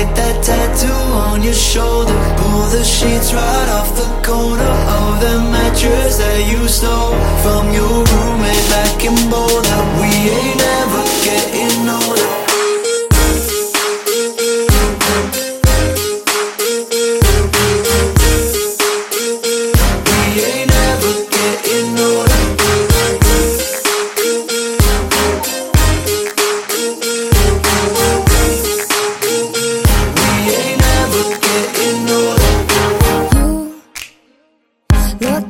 Bite that tattoo on your shoulder. Pull the sheets right off the corner of the mattress that you stole from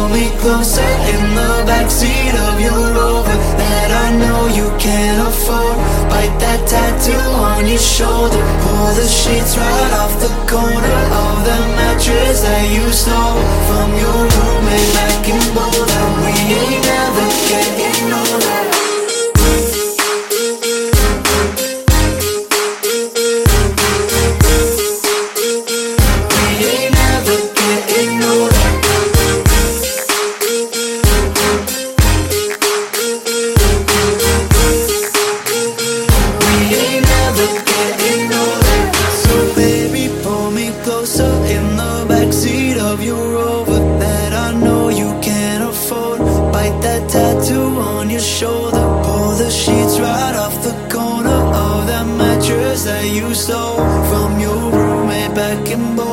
Pull me closer in the backseat of your Rover that I know you can't afford. Bite that tattoo on your shoulder. Pull the sheets right off the corner of the mattress that you stole from your roommate your shoulder. Pull the sheets right off the corner of that mattress that you stole from your roommate back in Boulder.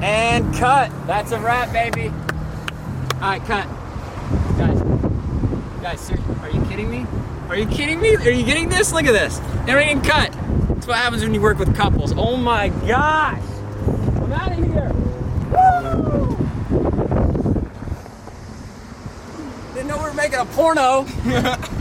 And cut. That's a wrap, baby. Alright, cut. Guys, guys, are you kidding me? Are you kidding me? Are you getting this? Look at this. Everything cut. That's what happens when you work with couples. Oh my gosh. I'm out of here. Woo! Didn't know we were making a porno.